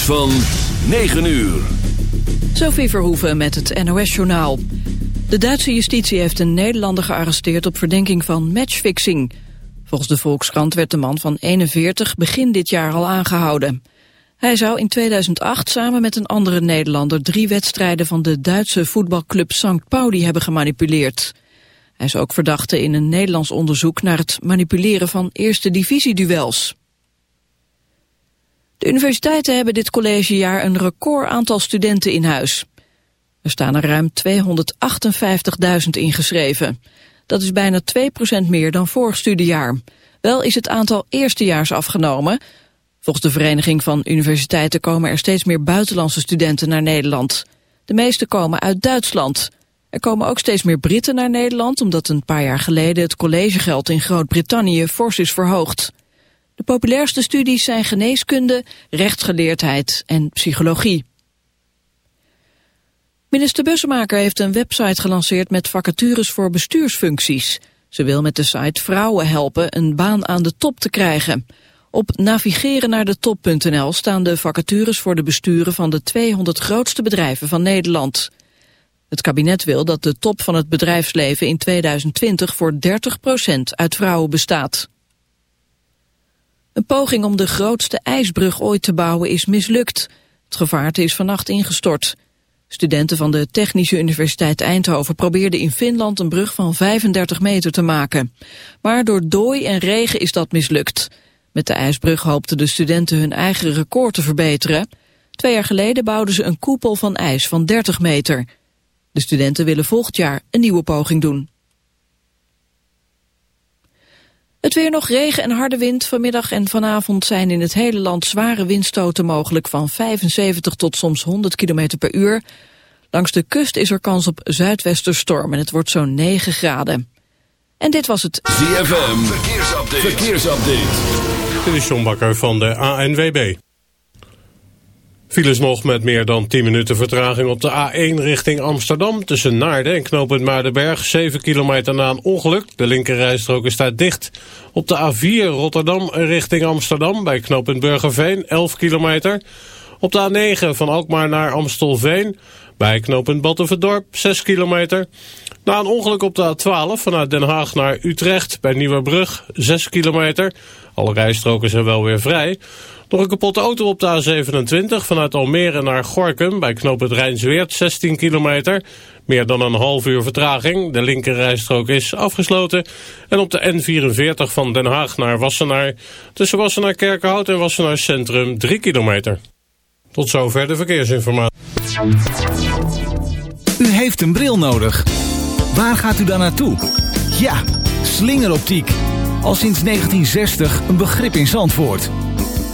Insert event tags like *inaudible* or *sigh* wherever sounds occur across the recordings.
van 9 uur. Sophie Verhoeven met het NOS-journaal. De Duitse justitie heeft een Nederlander gearresteerd op verdenking van matchfixing. Volgens de Volkskrant werd de man van 41 begin dit jaar al aangehouden. Hij zou in 2008 samen met een andere Nederlander drie wedstrijden van de Duitse voetbalclub St. Pauli hebben gemanipuleerd. Hij is ook verdachte in een Nederlands onderzoek naar het manipuleren van eerste divisieduels. De universiteiten hebben dit collegejaar een record aantal studenten in huis. Er staan er ruim 258.000 ingeschreven. Dat is bijna 2% meer dan vorig studiejaar. Wel is het aantal eerstejaars afgenomen. Volgens de Vereniging van Universiteiten komen er steeds meer buitenlandse studenten naar Nederland. De meeste komen uit Duitsland. Er komen ook steeds meer Britten naar Nederland... omdat een paar jaar geleden het collegegeld in Groot-Brittannië fors is verhoogd. De populairste studies zijn geneeskunde, rechtsgeleerdheid en psychologie. Minister Bussemaker heeft een website gelanceerd met vacatures voor bestuursfuncties. Ze wil met de site vrouwen helpen een baan aan de top te krijgen. Op navigeren naar de top.nl staan de vacatures voor de besturen van de 200 grootste bedrijven van Nederland. Het kabinet wil dat de top van het bedrijfsleven in 2020 voor 30% uit vrouwen bestaat. Een poging om de grootste ijsbrug ooit te bouwen is mislukt. Het gevaarte is vannacht ingestort. Studenten van de Technische Universiteit Eindhoven probeerden in Finland een brug van 35 meter te maken. Maar door dooi en regen is dat mislukt. Met de ijsbrug hoopten de studenten hun eigen record te verbeteren. Twee jaar geleden bouwden ze een koepel van ijs van 30 meter. De studenten willen volgend jaar een nieuwe poging doen. Het weer nog regen en harde wind. Vanmiddag en vanavond zijn in het hele land zware windstoten mogelijk van 75 tot soms 100 km per uur. Langs de kust is er kans op zuidwesterstorm en het wordt zo'n 9 graden. En dit was het ZFM Verkeersupdate. Verkeersupdate. Dit is John Bakker van de ANWB. Files nog met meer dan 10 minuten vertraging op de A1 richting Amsterdam... tussen Naarden en knooppunt Maardenberg. 7 kilometer na een ongeluk. De linkerrijstrook is daar dicht. Op de A4 Rotterdam richting Amsterdam bij knooppunt Burgerveen. 11 kilometer. Op de A9 van Alkmaar naar Amstelveen... bij knooppunt Battenverdorp. 6 kilometer. Na een ongeluk op de A12 vanuit Den Haag naar Utrecht... bij Nieuwebrug. 6 kilometer. Alle rijstroken zijn wel weer vrij... Nog een kapotte auto op de A27 vanuit Almere naar Gorkum bij knooppunt Rijnsweert 16 kilometer. Meer dan een half uur vertraging. De linkerrijstrook is afgesloten. En op de N44 van Den Haag naar Wassenaar tussen Wassenaar Kerkenhout en Wassenaar Centrum 3 kilometer. Tot zover de verkeersinformatie. U heeft een bril nodig. Waar gaat u dan naartoe? Ja, slingeroptiek. Al sinds 1960 een begrip in Zandvoort.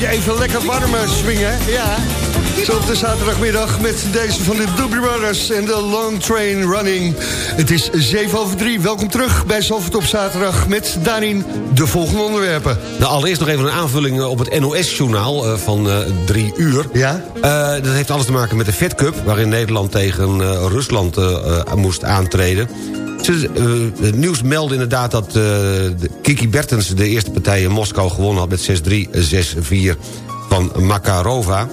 Je even lekker warm swingen. Ja. Zo op de zaterdagmiddag met deze van de Doobie Brothers en de Long Train Running. Het is 7 over 3. Welkom terug bij Zalvert op zaterdag met daarin de volgende onderwerpen. Nou, allereerst nog even een aanvulling op het NOS-journaal uh, van uh, drie uur. Ja? Uh, dat heeft alles te maken met de Fed Cup... waarin Nederland tegen Rusland moest aantreden. Het nieuws meldde inderdaad dat uh, Kiki Bertens... de eerste partij in Moskou gewonnen had met 6-3, 6-4 van Makarova.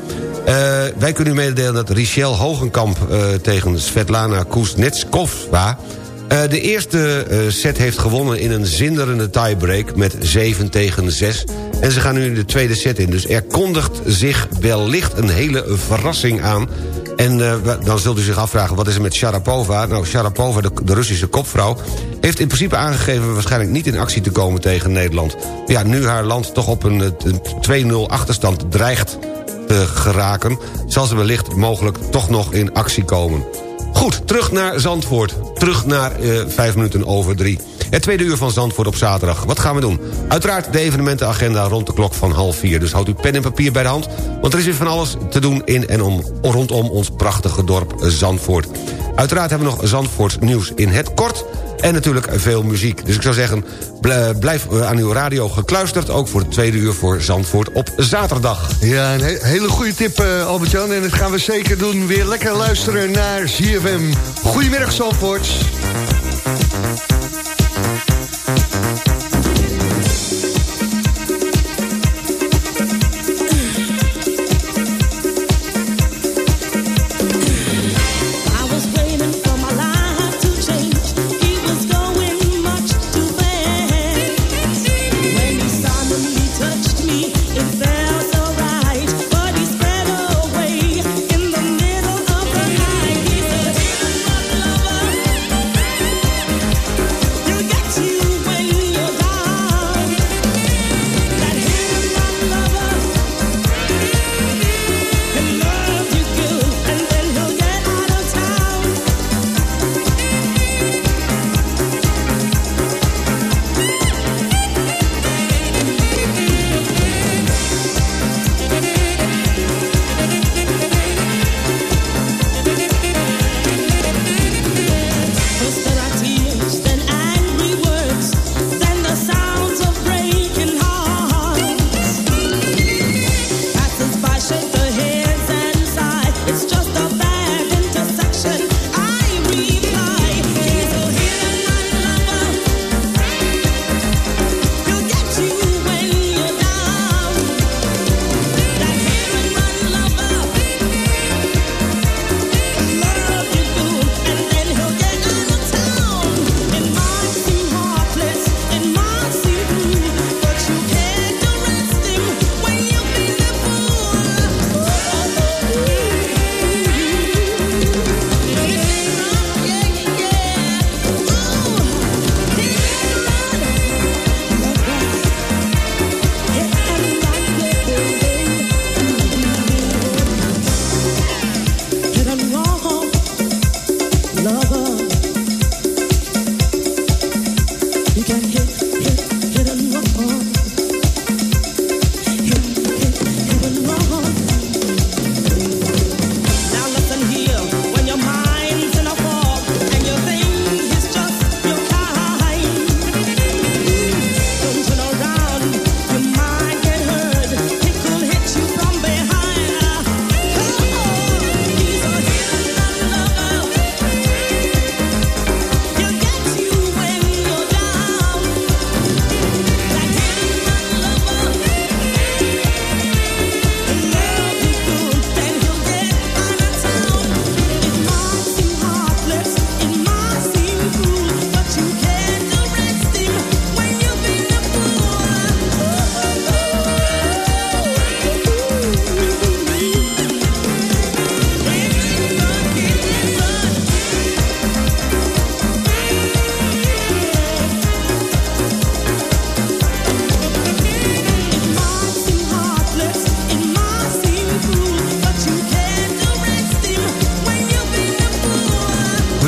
Uh, wij kunnen u mededelen dat Richel Hogenkamp tegen Svetlana Kuznetskova... de eerste set heeft gewonnen in een zinderende tiebreak met 7 tegen 6. En ze gaan nu in de tweede set in. Dus er kondigt zich wellicht een hele verrassing aan... En uh, dan zult u zich afvragen, wat is er met Sharapova? Nou, Sharapova, de, de, Russische kopvrouw... heeft in principe aangegeven waarschijnlijk niet in actie te komen tegen Nederland. Ja, nu haar land toch op een 2-0 achterstand dreigt te geraken... zal ze wellicht mogelijk toch nog in actie komen. Goed, terug naar Zandvoort. Terug naar uh, vijf minuten over drie. Het tweede uur van Zandvoort op zaterdag. Wat gaan we doen? Uiteraard de evenementenagenda rond de klok van half vier. Dus houd uw pen en papier bij de hand. Want er is weer van alles te doen in en om, rondom ons prachtige dorp Zandvoort. Uiteraard hebben we nog Zandvoort nieuws in het kort... En natuurlijk veel muziek. Dus ik zou zeggen, blijf aan uw radio gekluisterd... ook voor het tweede uur voor Zandvoort op zaterdag. Ja, een hele goede tip, uh, Albert-Jan. En dat gaan we zeker doen. Weer lekker luisteren naar ZFM. Goedemiddag, Zandvoort.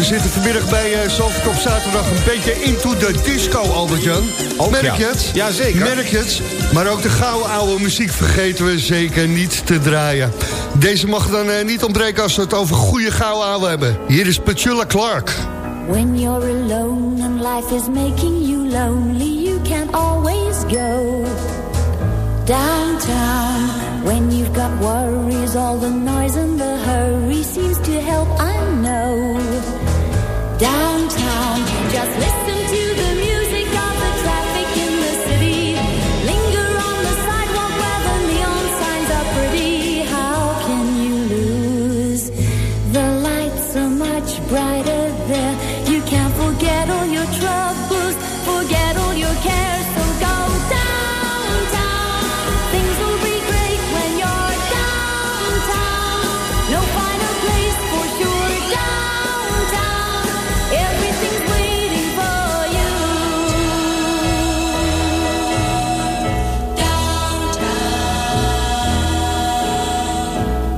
Zitten vanmiddag bij uh, op zaterdag een beetje into the disco, Albert-Jan. Merk ja. je het? Ja, zeker. Merk je het? Maar ook de gouden oude muziek vergeten we zeker niet te draaien. Deze mag dan uh, niet ontbreken als we het over goede gouden oude hebben. Hier is Petula Clark. When you're alone and life is making you lonely, you can always go downtown. When you've got worries, all the noise and the hurry seems to help, I know. Downtown, just listen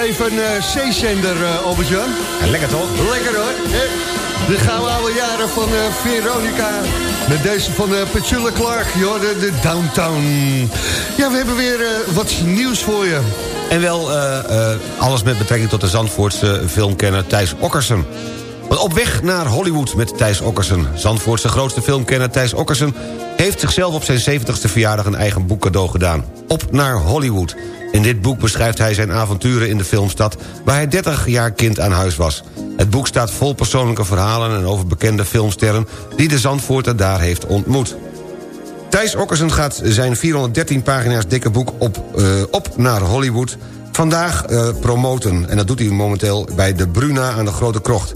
even een zeezender, uh, Albert-Jan? lekker toch? Lekker hoor. De gouden oude jaren van uh, Veronica. Met deze van Petula Clark, joh, de, Downtown. Ja, we hebben weer wat nieuws voor je. En wel uh, uh, alles met betrekking tot de Zandvoortse filmkenner Thijs Okkersen. Want op weg naar Hollywood met Thijs Okkersen. Zandvoortse grootste filmkenner Thijs Okkersen... heeft zichzelf op zijn 70ste verjaardag een eigen boek cadeau gedaan. Op naar Hollywood. In dit boek beschrijft hij zijn avonturen in de filmstad... waar hij 30 jaar kind aan huis was. Het boek staat vol persoonlijke verhalen en over bekende filmsterren... die de Zandvoorter daar heeft ontmoet. Thijs Okkersen gaat zijn 413 pagina's dikke boek op, uh, op naar Hollywood... vandaag uh, promoten. En dat doet hij momenteel bij de Bruna aan de Grote Krocht.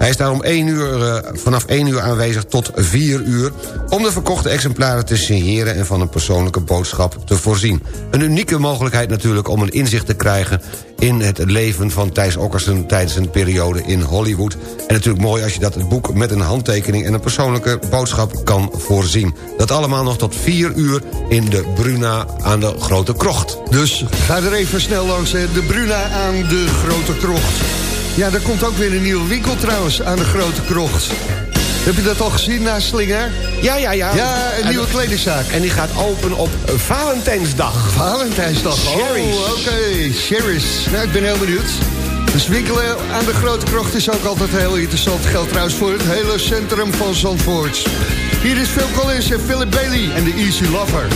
Hij is daar om 1 uur, uh, vanaf 1 uur aanwezig tot 4 uur... om de verkochte exemplaren te signeren en van een persoonlijke boodschap te voorzien. Een unieke mogelijkheid natuurlijk om een inzicht te krijgen... in het leven van Thijs Okkersen tijdens een periode in Hollywood. En natuurlijk mooi als je dat het boek met een handtekening... en een persoonlijke boodschap kan voorzien. Dat allemaal nog tot 4 uur in de Bruna aan de Grote Krocht. Dus ga er even snel langs, de Bruna aan de Grote Krocht. Ja, er komt ook weer een nieuwe winkel trouwens aan de Grote Krocht. Heb je dat al gezien na Slinger? Ja, ja, ja. Ja, een nieuwe kledingzaak. En die gaat open op Valentijnsdag. Valentijnsdag, Sherry's. oh, oké. Okay. Sherry's. Nou, ik ben heel benieuwd. Dus winkelen aan de Grote Krocht is ook altijd heel interessant. Geldt trouwens voor het hele centrum van Zandvoort. Hier is Phil Collins en Philip Bailey en de Easy Lover.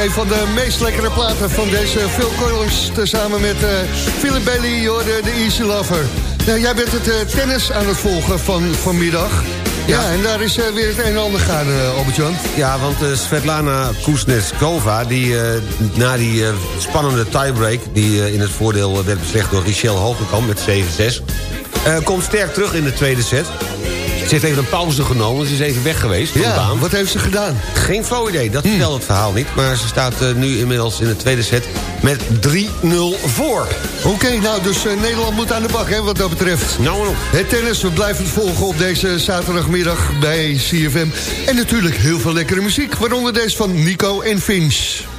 Een van de meest lekkere platen van deze Phil Collins... samen met uh, Philip Bailey, de, de Easy Lover. Nou, jij bent het uh, tennis aan het volgen van vanmiddag. Ja, ja en daar is uh, weer het een en ander gaan, uh, Albert-Jan. Ja, want Svetlana Kuznetsova, die na die spannende tiebreak... die in het voordeel werd beslecht door Richelle Hogenkamp met 7-6... komt sterk terug in de tweede set. Ze heeft even een pauze genomen, ze is even weg geweest van ja, de baan. wat heeft ze gedaan? Geen flauw idee, dat vertelt het verhaal niet. Maar ze staat uh, nu inmiddels in de tweede set met 3-0 voor. Oké, nou, dus uh, Nederland moet aan de bak, hè, wat dat betreft. Nou. Het tennis, we blijven het volgen op deze zaterdagmiddag bij CFM. En natuurlijk heel veel lekkere muziek, waaronder deze van Nico en Finch.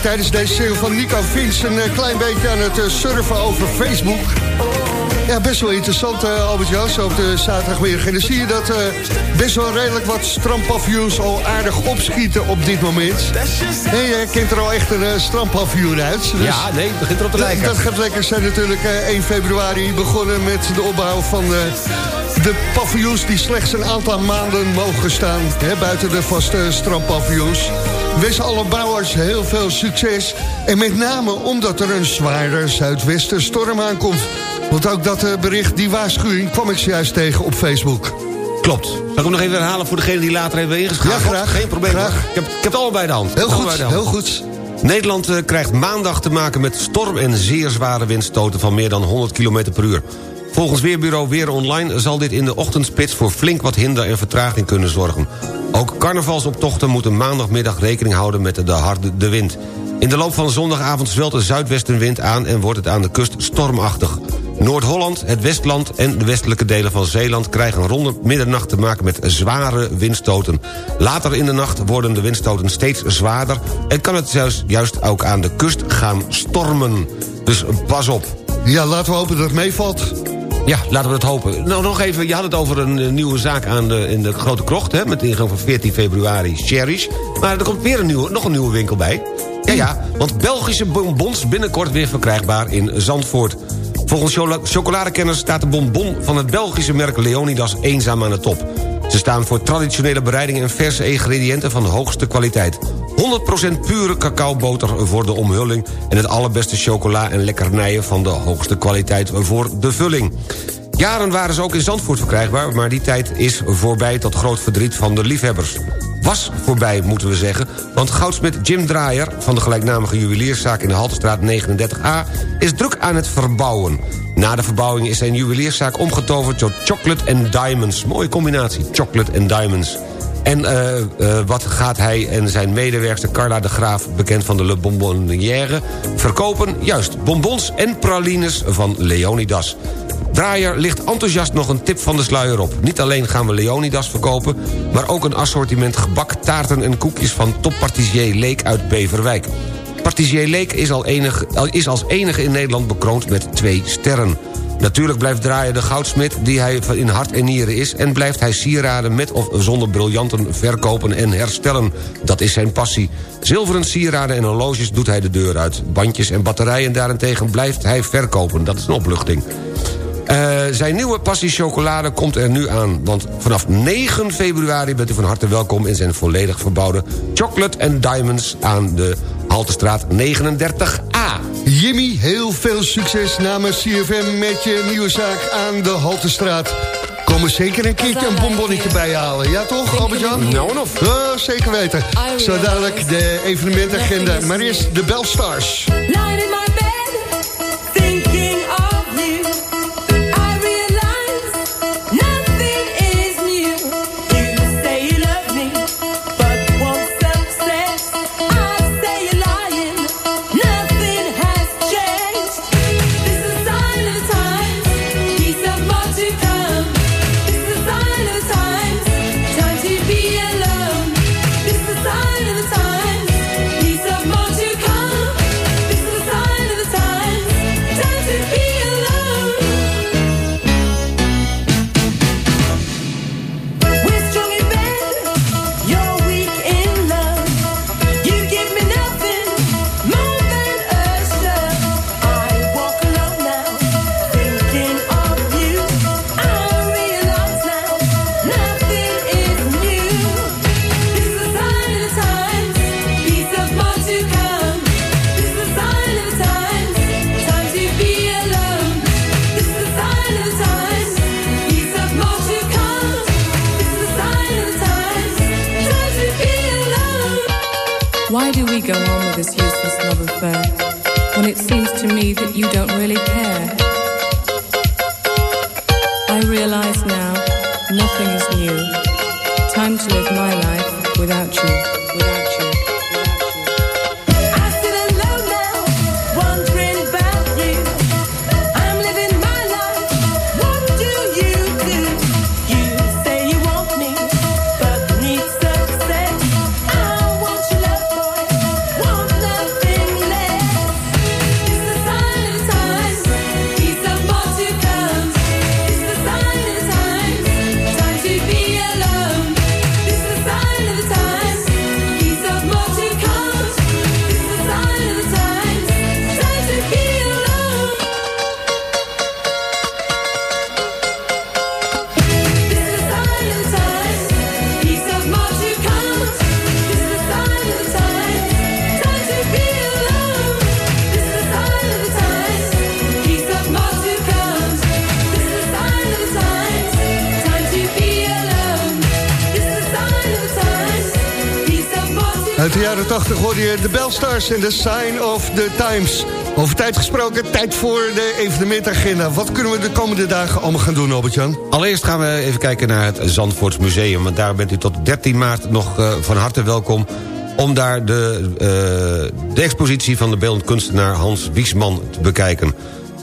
Tijdens deze serie van Nico Vins een uh, klein beetje aan het uh, surfen over Facebook. Ja, best wel interessant, Albert Joos, op de zaterdagmiddag. En dan zie je dat best wel redelijk wat strandpavioens al aardig opschieten op dit moment. En je kent er al echt een strandpavioen uit. Dus ja, nee, het begint erop te lijken. Dat gaat lekker zijn natuurlijk 1 februari begonnen met de opbouw van de paviljoens die slechts een aantal maanden mogen staan. Hè, buiten de vaste strandpaviljoens. Wens alle bouwers heel veel succes. En met name omdat er een zware zuidwestenstorm aankomt. Want ook dat uh, bericht, die waarschuwing, kwam ik zojuist tegen op Facebook. Klopt. Zal ik hem nog even herhalen voor degene die later even ingeschakeld? Ja, graag. Geen probleem. Graag. Ik heb, ik heb het allebei de hand. Heel goed, heel goed. Nederland eh, krijgt maandag te maken met storm en zeer zware windstoten van meer dan 100 km per uur. Volgens Weerbureau Weer Online zal dit in de ochtendspits voor flink wat hinder en vertraging kunnen zorgen. Ook carnavalsoptochten moeten maandagmiddag rekening houden met de harde de wind. In de loop van zondagavond zwelt de zuidwestenwind aan en wordt het aan de kust stormachtig. Noord-Holland, het Westland en de westelijke delen van Zeeland... krijgen rond middernacht te maken met zware windstoten. Later in de nacht worden de windstoten steeds zwaarder... en kan het juist, juist ook aan de kust gaan stormen. Dus pas op. Ja, laten we hopen dat het meevalt. Ja, laten we het hopen. Nou, nog even, je had het over een uh, nieuwe zaak aan de, in de Grote Krocht... Hè, met de ingang van 14 februari, Cherish. Maar er komt weer een nieuwe, nog een nieuwe winkel bij. Ja, ja, want Belgische bonbons binnenkort weer verkrijgbaar in Zandvoort. Volgens chocoladekenners staat de bonbon van het Belgische merk Leonidas eenzaam aan de top. Ze staan voor traditionele bereidingen en verse ingrediënten van de hoogste kwaliteit. 100% pure cacaoboter voor de omhulling... en het allerbeste chocola en lekkernijen van de hoogste kwaliteit voor de vulling. Jaren waren ze ook in Zandvoort verkrijgbaar... maar die tijd is voorbij tot groot verdriet van de liefhebbers was voorbij, moeten we zeggen. Want goudsmit Jim Draaier van de gelijknamige juwelierszaak... in de Haltestraat 39a is druk aan het verbouwen. Na de verbouwing is zijn juwelierszaak omgetoverd tot Chocolate and Diamonds. Mooie combinatie, Chocolate and Diamonds. En uh, uh, wat gaat hij en zijn medewerkster Carla de Graaf... bekend van de Le Bonbonnière, verkopen? Juist, bonbons en pralines van Leonidas. Draaier ligt enthousiast nog een tip van de sluier op. Niet alleen gaan we Leonidas verkopen... maar ook een assortiment gebak, taarten en koekjes... van toppartisier Leek uit Beverwijk. Partisier Leek is, al enig, is als enige in Nederland bekroond met twee sterren. Natuurlijk blijft Draaier de goudsmit die hij in hart en nieren is... en blijft hij sieraden met of zonder briljanten verkopen en herstellen. Dat is zijn passie. Zilveren sieraden en horloges doet hij de deur uit. Bandjes en batterijen daarentegen blijft hij verkopen. Dat is een opluchting. Uh, zijn nieuwe passie chocolade komt er nu aan. Want vanaf 9 februari bent u van harte welkom... in zijn volledig verbouwde Chocolate and Diamonds... aan de Haltestraat 39A. Jimmy, heel veel succes namens CFM... met je nieuwe zaak aan de Haltestraat. Komen zeker een keertje een bonbonnetje bij halen. Ja toch, Albert-Jan? Nou en of. Uh, zeker weten. Zo dadelijk de evenementagenda. Maar eerst de Belstars. that you don't really care. Bellstars en de Sign of the Times. Over tijd gesproken, tijd voor de evenementagenda. Wat kunnen we de komende dagen allemaal gaan doen, Albert-Jan? Allereerst gaan we even kijken naar het Zandvoorts Museum. Want daar bent u tot 13 maart nog uh, van harte welkom... om daar de, uh, de expositie van de beeldend kunstenaar Hans Wiesman te bekijken.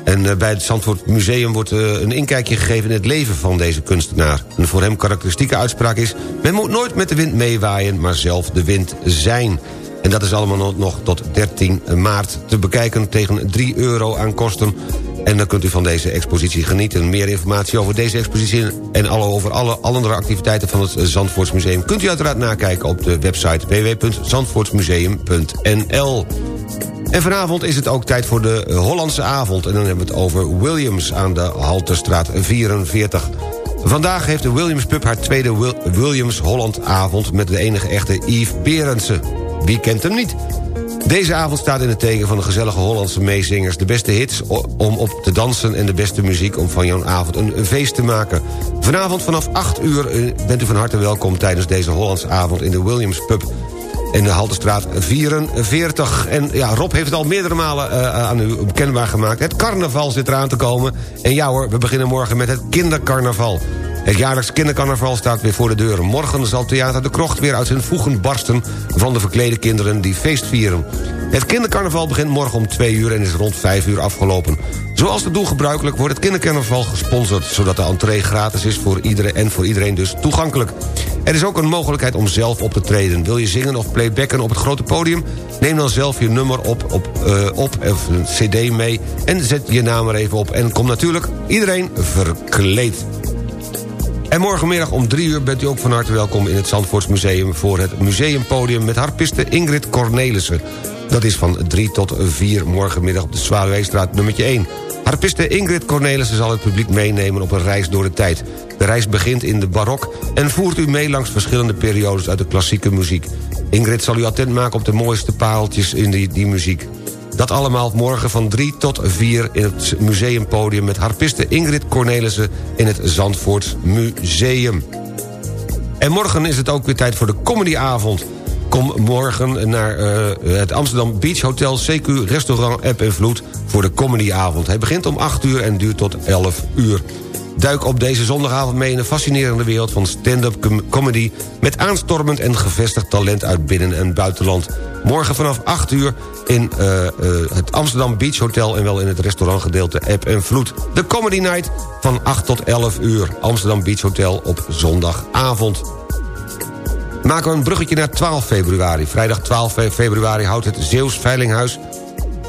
En uh, bij het Zandvoort Museum wordt een inkijkje gegeven... in het leven van deze kunstenaar. Een voor hem karakteristieke uitspraak is... men moet nooit met de wind meewaaien, maar zelf de wind zijn... En dat is allemaal nog tot 13 maart te bekijken tegen 3 euro aan kosten. En dan kunt u van deze expositie genieten. Meer informatie over deze expositie en over alle andere activiteiten van het Zandvoortsmuseum... kunt u uiteraard nakijken op de website www.zandvoortsmuseum.nl. En vanavond is het ook tijd voor de Hollandse avond. En dan hebben we het over Williams aan de Halterstraat 44. Vandaag heeft de Williams Pub haar tweede Williams Holland avond... met de enige echte Yves Berendsen. Wie kent hem niet? Deze avond staat in het teken van de gezellige Hollandse meezingers. De beste hits om op te dansen en de beste muziek om van jouw avond een feest te maken. Vanavond vanaf 8 uur eh, bent u van harte welkom tijdens deze Hollandse avond in de Williams Pub in de Haltestraat 44. En ja, Rob heeft het al meerdere malen uh, aan u kenbaar gemaakt. Het carnaval zit eraan te komen. En ja hoor, we beginnen morgen met het kindercarnaval. Het jaarlijks kindercarnaval staat weer voor de deur. Morgen zal Theater de Krocht weer uit zijn voegen barsten... van de verklede kinderen die feest vieren. Het kindercarnaval begint morgen om 2 uur en is rond 5 uur afgelopen. Zoals te doen gebruikelijk wordt het kindercarnaval gesponsord... zodat de entree gratis is voor iedereen en voor iedereen dus toegankelijk. Er is ook een mogelijkheid om zelf op te treden. Wil je zingen of playbacken op het grote podium? Neem dan zelf je nummer op, op, uh, op of een cd mee... en zet je naam er even op. En kom natuurlijk iedereen verkleed. En morgenmiddag om drie uur bent u ook van harte welkom in het Zandvoortsmuseum... voor het museumpodium met harpiste Ingrid Cornelissen. Dat is van 3 tot 4 morgenmiddag op de Zwaluweestraat nummertje 1. Harpiste Ingrid Cornelissen zal het publiek meenemen op een reis door de tijd. De reis begint in de barok en voert u mee langs verschillende periodes uit de klassieke muziek. Ingrid zal u attent maken op de mooiste pareltjes in die, die muziek. Dat allemaal morgen van 3 tot 4 in het museumpodium... met harpiste Ingrid Cornelissen in het Zandvoorts Museum. En morgen is het ook weer tijd voor de comedyavond. Kom morgen naar uh, het Amsterdam Beach Hotel CQ Restaurant App en Vloed... voor de comedyavond. Hij begint om 8 uur en duurt tot 11 uur. Duik op deze zondagavond mee in de fascinerende wereld van stand-up comedy... met aanstormend en gevestigd talent uit binnen- en buitenland. Morgen vanaf 8 uur in uh, uh, het Amsterdam Beach Hotel... en wel in het restaurantgedeelte App en Vloed. De Comedy Night van 8 tot 11 uur. Amsterdam Beach Hotel op zondagavond. Maken we een bruggetje naar 12 februari. Vrijdag 12 februari houdt het Zeeuws Veilinghuis...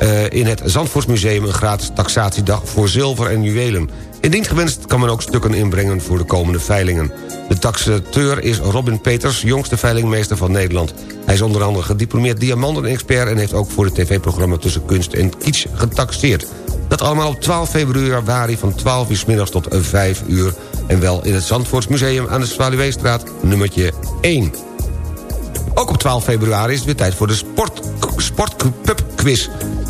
Uh, in het Zandvoortsmuseum een gratis taxatiedag voor zilver en juwelen. Indien gewenst kan men ook stukken inbrengen voor de komende veilingen. De taxateur is Robin Peters, jongste veilingmeester van Nederland. Hij is onder andere gediplomeerd diamanten-expert... en heeft ook voor het tv-programma Tussen Kunst en Kitsch getaxeerd. Dat allemaal op 12 februari van 12 uur s middags tot 5 uur... en wel in het Zandvoortsmuseum aan de Zwaluweestraat nummertje 1. Ook op 12 februari is het weer tijd voor de sport, Sportpub Quiz.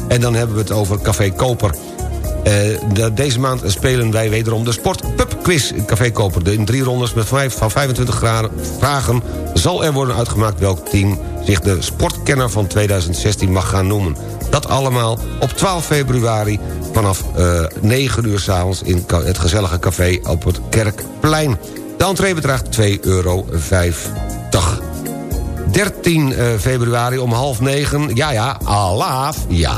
En dan hebben we het over Café Koper... Uh, deze maand spelen wij wederom de Sport Pub Quiz in Café Koper. In drie rondes met vijf, van 25 graden vragen zal er worden uitgemaakt... welk team zich de sportkenner van 2016 mag gaan noemen. Dat allemaal op 12 februari vanaf uh, 9 uur s'avonds... in het gezellige café op het Kerkplein. De entree bedraagt 2,50 euro. 13 uh, februari om half negen. Ja, ja, alaaf. Ja,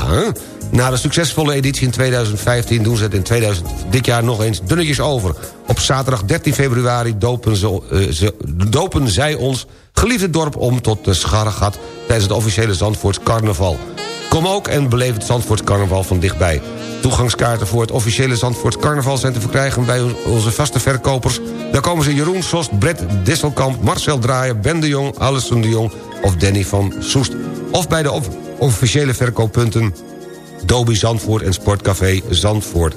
na de succesvolle editie in 2015 doen ze het in 2000, dit jaar nog eens dunnetjes over. Op zaterdag 13 februari dopen, ze, uh, ze, dopen zij ons geliefde dorp om tot de Scharregat... tijdens het officiële Zandvoorts carnaval. Kom ook en beleef het Zandvoorts carnaval van dichtbij. Toegangskaarten voor het officiële Zandvoorts carnaval zijn te verkrijgen... bij onze vaste verkopers. Daar komen ze Jeroen Sost, Brett Disselkamp, Marcel Draaier... Ben de Jong, Alison de Jong of Danny van Soest. Of bij de officiële verkooppunten Dobi Zandvoort en Sportcafé Zandvoort.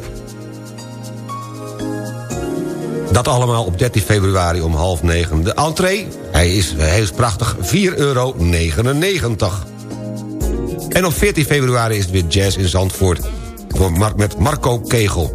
Dat allemaal op 13 februari om half negen. De entree, hij is, is prachtig, 4,99 euro. En op 14 februari is het weer jazz in Zandvoort. Voor met Marco Kegel.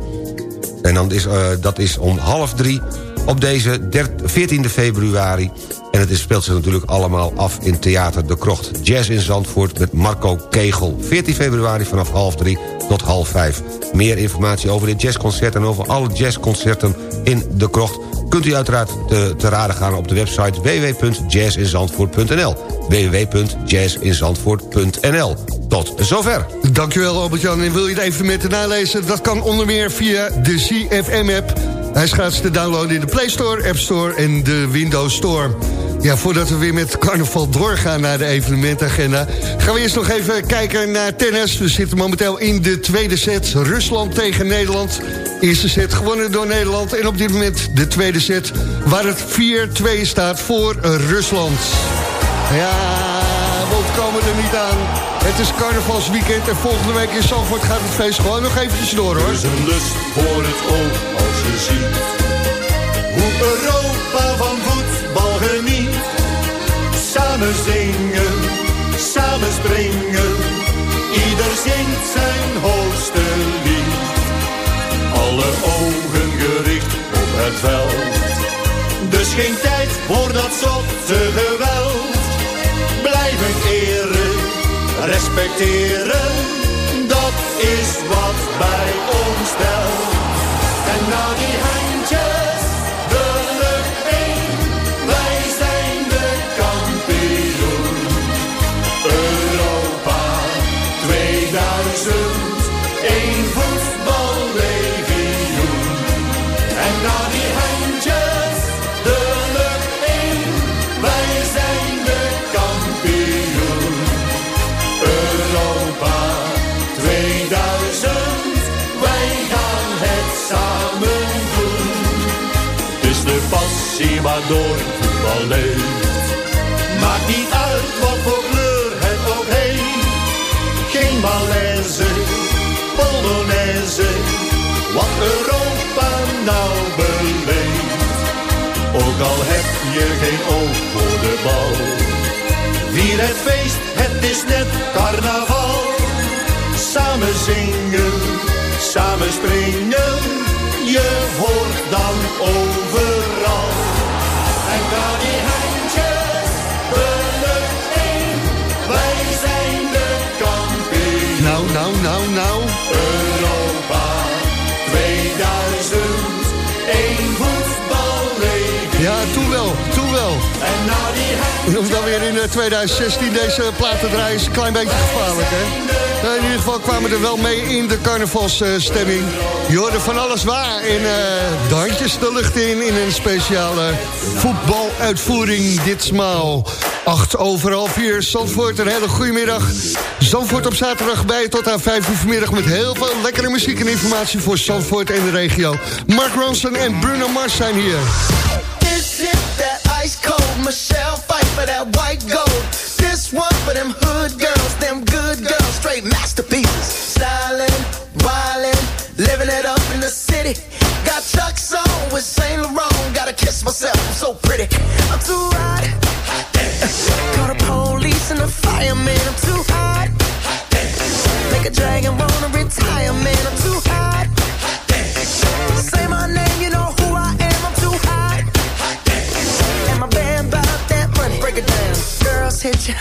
En dan is, uh, dat is om half drie op deze 14 februari. En het is, speelt zich natuurlijk allemaal af in Theater de Krocht. Jazz in Zandvoort met Marco Kegel. 14 februari vanaf half drie tot half vijf. Meer informatie over dit jazzconcert en over alle jazzconcerten in de Krocht... kunt u uiteraard te, raden gaan op de website www.jazzinzandvoort.nl www.jazzinzandvoort.nl Tot zover. Dankjewel Albert-Jan. En wil je de evenementen nalezen? Dat kan onder meer via de CFM-app. Hij is gratis te downloaden in de Play Store, App Store en de Windows Store. Ja, voordat we weer met carnaval doorgaan naar de evenementagenda... gaan we eerst nog even kijken naar tennis. We zitten momenteel in de tweede set. Rusland tegen Nederland. Eerste set gewonnen door Nederland. En op dit moment de tweede set... waar het 4-2 staat voor Rusland. Ja, we komen er niet aan. Het is carnavalsweekend en volgende week in Zandvoort gaat het feest gewoon nog eventjes door hoor. Er een lust voor het oog hoe Europa van voetbal geniet. Samen zingen, samen springen, ieder zingt zijn hoogste lied. Alle ogen gericht op het veld, dus geen tijd voor dat zotte geweld. Blijven eren, respecteren, dat is wat bij ons telt. Leeft. Maakt niet uit wat voor kleur het ook heeft. Geen malaise, polonaise, wat Europa nou beleeft. Ook al heb je geen oog voor de bal. Vier het feest, het is net carnaval. Samen zingen, samen springen, je hoort dan overal. In eh, 2016 deze plaat te draaien is een klein beetje gevaarlijk, hè? Nou, in ieder geval kwamen we er wel mee in de carnavalsstemming. Je hoorde van alles waar. En uh, de handjes de lucht in in een speciale voetbaluitvoering ditmaal. Acht overal vier. Zandvoort, een hele goede middag. Zandvoort op zaterdag bij tot aan vijf uur vanmiddag... met heel veel lekkere muziek en informatie voor Zandvoort en de regio. Mark Ronson en Bruno Mars zijn hier. For that white gold. This one for them hood girls, them good girls, straight masterpieces. Stylin', wildin', living it up in the city. Got Chuck's on with Saint Laurent. Gotta kiss myself, I'm so pretty. I'm too hot. Call the police and the fireman. I'm too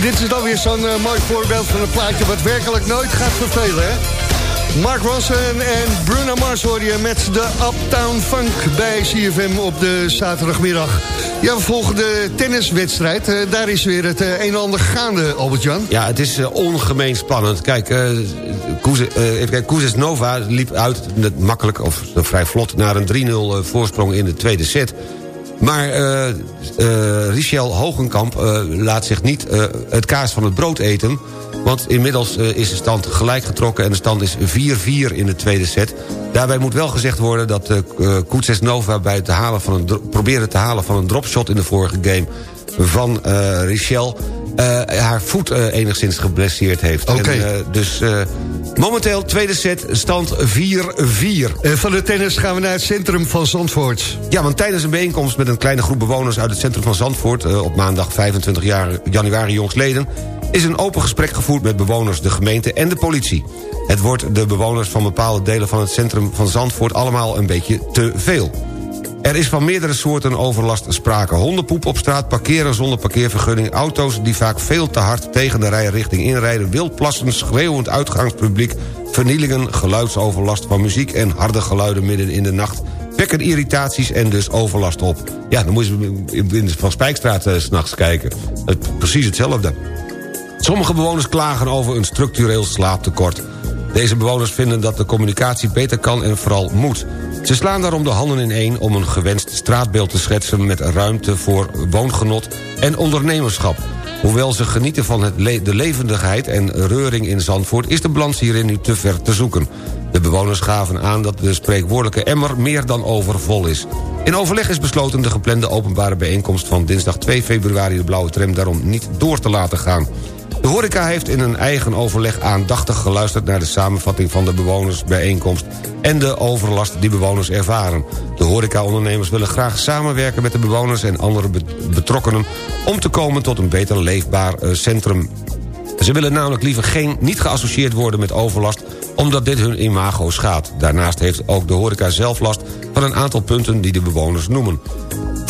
Dit is dan weer zo'n eh, mooi voorbeeld van een plaatje... wat werkelijk nooit gaat vervelen, hè? Mark Ronson en Bruno Mars hoor je met de Uptown Funk bij CFM op de zaterdagmiddag. Ja, we volgen de tenniswedstrijd. Eh, daar is weer het eh, een en ander gaande, Albert-Jan. Ja, het is ongemeen spannend. Kijk, eh Koeze, eh, even kijken, Koezes Nova liep uit makkelijk, of vrij vlot... naar een 3-0 eh, voorsprong in de tweede set. Maar eh, Richel Hogenkamp eh, laat zich niet het kaas van het brood eten... want inmiddels is de stand gelijk getrokken... en de stand is 4-4 in de tweede set. Daarbij moet wel gezegd worden dat eh Koetses Nova... bij het halen van een, probeerde te halen van een dropshot in de vorige game van Richel... eh, haar voet eh, enigszins geblesseerd heeft. Oké. En, eh, dus momenteel tweede set, stand 4-4. En van de tennis gaan we naar het centrum van Zandvoort. Ja, want tijdens een bijeenkomst met een kleine groep bewoners... uit het centrum van Zandvoort op maandag 25 jaar, januari jongstleden... is een open gesprek gevoerd met bewoners, de gemeente en de politie. Het wordt de bewoners van bepaalde delen van het centrum van Zandvoort... allemaal een beetje te veel. Er is van meerdere soorten overlast sprake. Hondenpoep op straat, parkeren zonder parkeervergunning... auto's die vaak veel te hard tegen de rijrichting inrijden... wildplassen, schreeuwend uitgangspubliek... vernielingen, geluidsoverlast van muziek... en harde geluiden midden in de nacht... wekken irritaties en dus overlast op. Ja, dan moet je in Van Spijkstraat s s'nachts kijken. Precies hetzelfde. Sommige bewoners klagen over een structureel slaaptekort. Deze bewoners vinden dat de communicatie beter kan en vooral moet. Ze slaan daarom de handen in één om een gewenst straatbeeld te schetsen... met ruimte voor woongenot en ondernemerschap. Hoewel ze genieten van de levendigheid en reuring in Zandvoort... is de balans hierin nu te ver te zoeken. De bewoners gaven aan dat de spreekwoordelijke emmer meer dan overvol is. In overleg is besloten de geplande openbare bijeenkomst van dinsdag 2 februari... de blauwe tram daarom niet door te laten gaan. De horeca heeft in een eigen overleg aandachtig geluisterd... naar de samenvatting van de bewonersbijeenkomst... en de overlast die bewoners ervaren. De horecaondernemers willen graag samenwerken met de bewoners... en andere be- betrokkenen om te komen tot een beter leefbaar eh, centrum. Ze willen namelijk liever geen niet geassocieerd worden met overlast... omdat dit hun imago schaadt. Daarnaast heeft ook de horeca zelf last van een aantal punten die de bewoners noemen.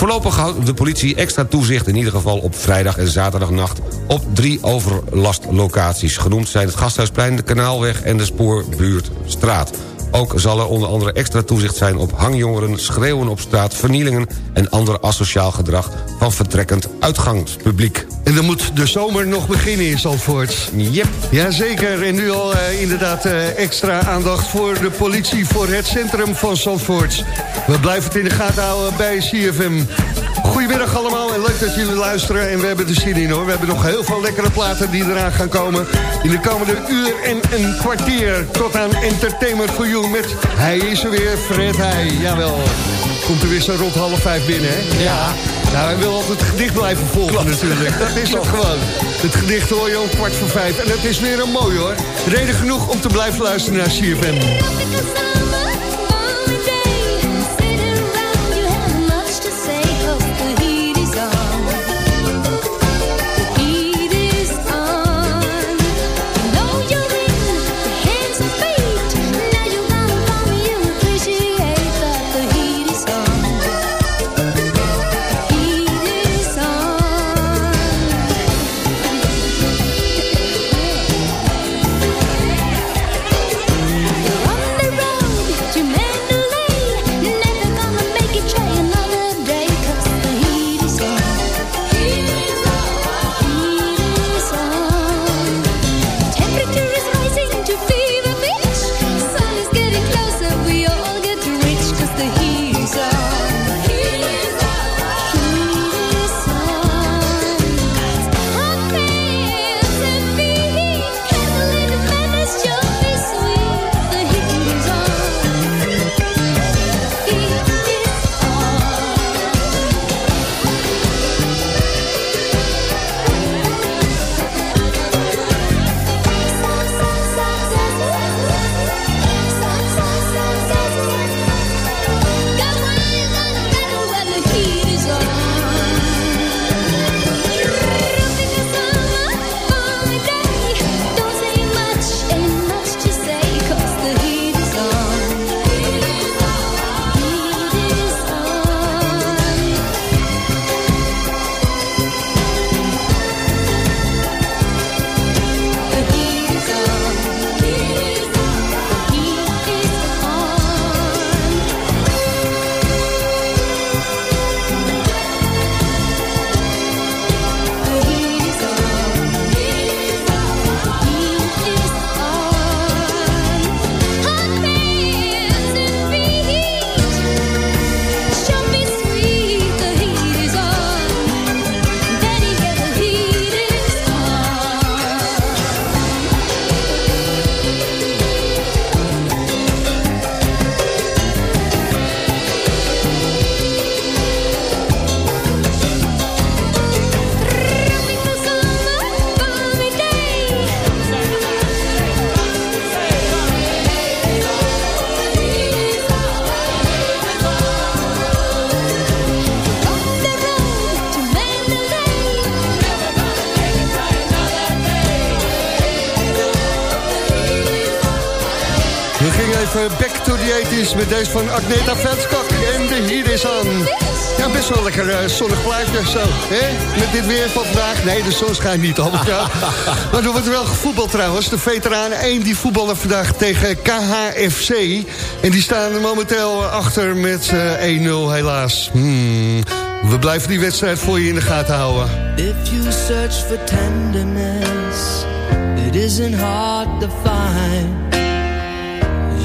Voorlopig houdt de politie extra toezicht in ieder geval op vrijdag en zaterdagnacht... op drie overlastlocaties. Genoemd zijn het Gasthuisplein, de Kanaalweg en de Spoorbuurtstraat. Ook zal er onder andere extra toezicht zijn op hangjongeren... schreeuwen op straat, vernielingen en ander asociaal gedrag... van vertrekkend uitgangspubliek. En dan moet de zomer nog beginnen in Zandvoort. Yep. Jazeker, en nu al eh, inderdaad eh, extra aandacht voor de politie... voor het centrum van Zandvoort. We blijven het in de gaten houden bij CFM. Goedemiddag allemaal en leuk dat jullie luisteren. En we hebben de zin in hoor. We hebben nog heel veel lekkere platen die eraan gaan komen. In de komende uur en een kwartier. Tot aan Entertainment for You met Hij is er weer, Fred Heij. Jawel. Komt er weer zo rond half vijf binnen hè? Ja. Nou, hij wil altijd het gedicht blijven volgen natuurlijk. *laughs* Dat is het gewoon. Het gedicht hoor je om kwart voor vijf. En het is weer een mooi hoor. Reden genoeg om te blijven luisteren naar CFM. Met deze van Agneta Vetskok en de hier is aan. Ja, best wel lekker uh, zonnig plaatje zo. Hè? Met dit weer van vandaag. Nee, de zon schijnt niet al. Ja. *laughs* maar er wordt wel gevoetbald trouwens. De veteranen 1 die voetballen vandaag tegen KHFC. En die staan momenteel achter met uh, 1-0 helaas. Hmm. We blijven die wedstrijd voor je in de gaten houden. If you search for tenderness, it isn't hard to find.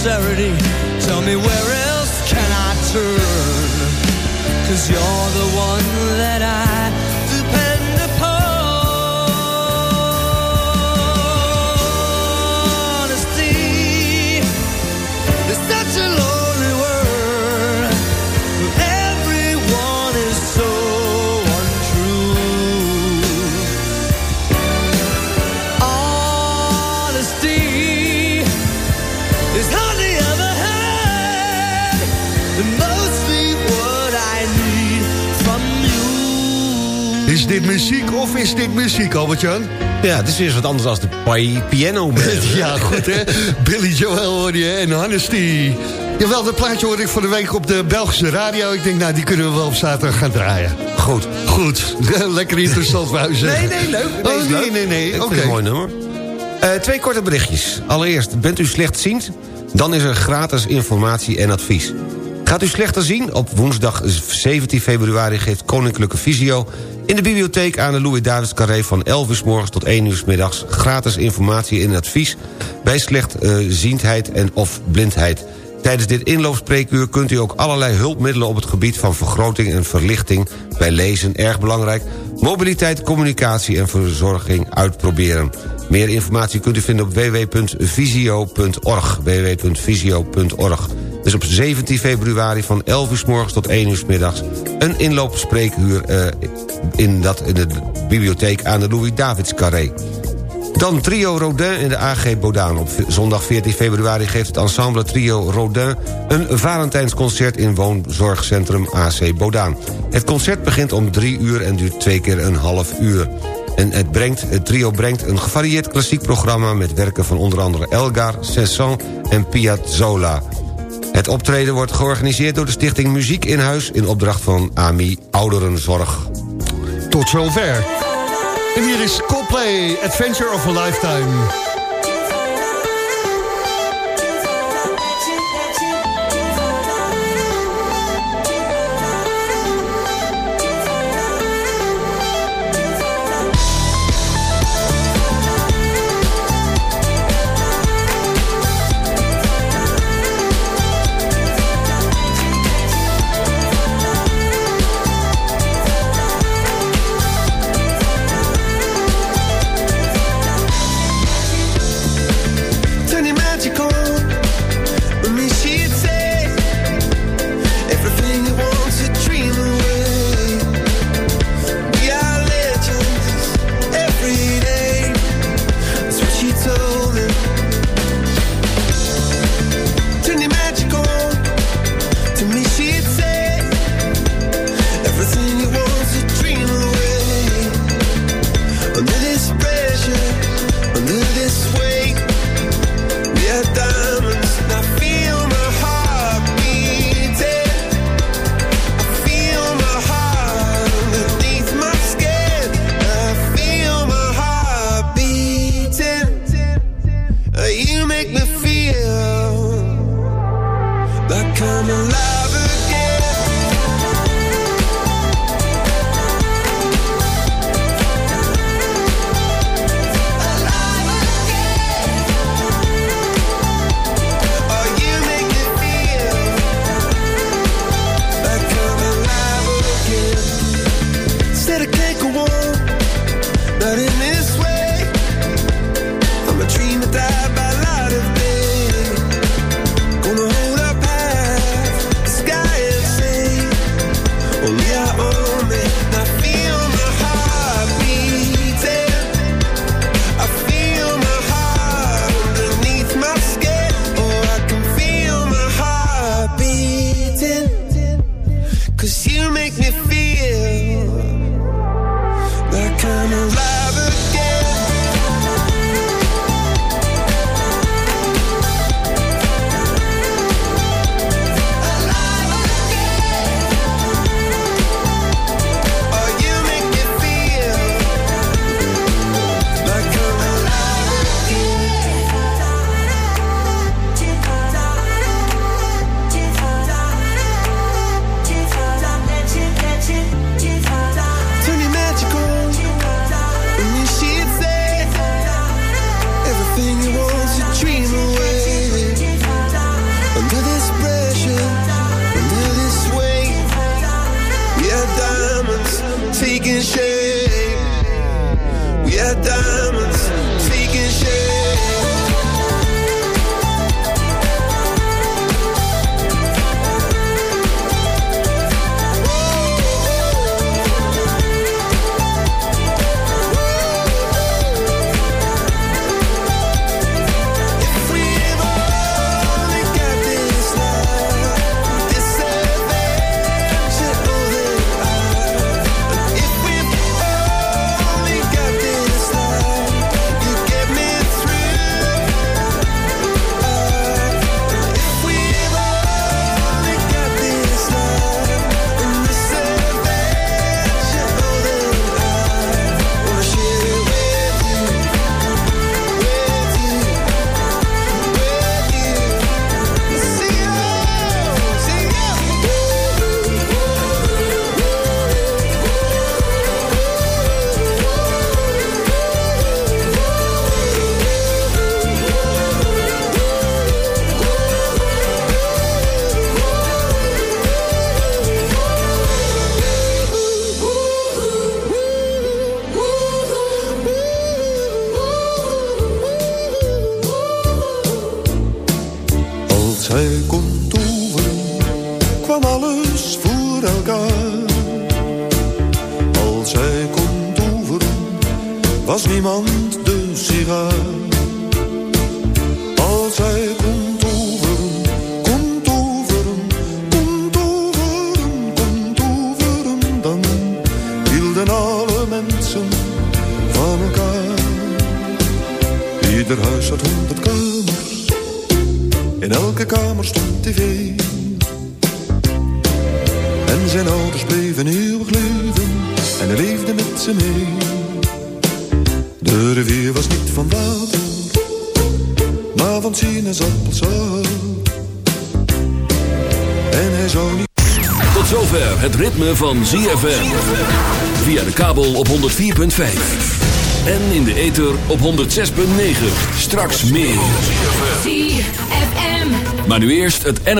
Sincerity, tell me where else can I turn? Cause you're the muziek of is dit muziek, Albert-Jan? Ja, het is weer wat anders dan de pi- piano *laughs* ja, goed hè. Billy Joel hoorde je en Honesty. Jawel, dat plaatje hoorde ik van de week op de Belgische radio. Ik denk, nou, die kunnen we wel op zaterdag gaan draaien. Goed. Goed. *laughs* Lekker interessant, wou. Nee, nee, leuk. Oh, nee, leuk. nee, nee. Vind Oké. een mooi nummer. Eh, twee korte berichtjes. Allereerst, bent u slechtziend? Dan is er gratis informatie en advies. Gaat u slechter zien? Op woensdag 17 februari geeft Koninklijke Visio... in de bibliotheek aan de Louis Davids Carré van 11 uur morgens tot 1 uur middags... gratis informatie en advies bij slechtziendheid en of blindheid. Tijdens dit inloopspreekuur kunt u ook allerlei hulpmiddelen... op het gebied van vergroting en verlichting bij lezen, erg belangrijk... mobiliteit, communicatie en verzorging uitproberen. Meer informatie kunt u vinden op www.visio.org. www.visio.org. Dus op 17 februari van 11 uur s morgens tot 1 uur s middags... een inloopspreekuur eh, in, dat, in de bibliotheek aan de Louis-Davids Carré. Dan Trio Rodin in de AG Bodaan. Op zondag 14 februari geeft het ensemble Trio Rodin... een Valentijnsconcert in woonzorgcentrum AC Bodaan. Het concert begint om drie uur en duurt twee keer een half uur. En het, brengt, het trio brengt een gevarieerd klassiek programma... met werken van onder andere Elgar, Cesson en Piazzolla. Het optreden wordt georganiseerd door de stichting Muziek in Huis... in opdracht van AMI Ouderenzorg. Tot zover. En hier is Coldplay, Adventure of a Lifetime. op 106.9. Straks meer. 4FM. Maar nu eerst het N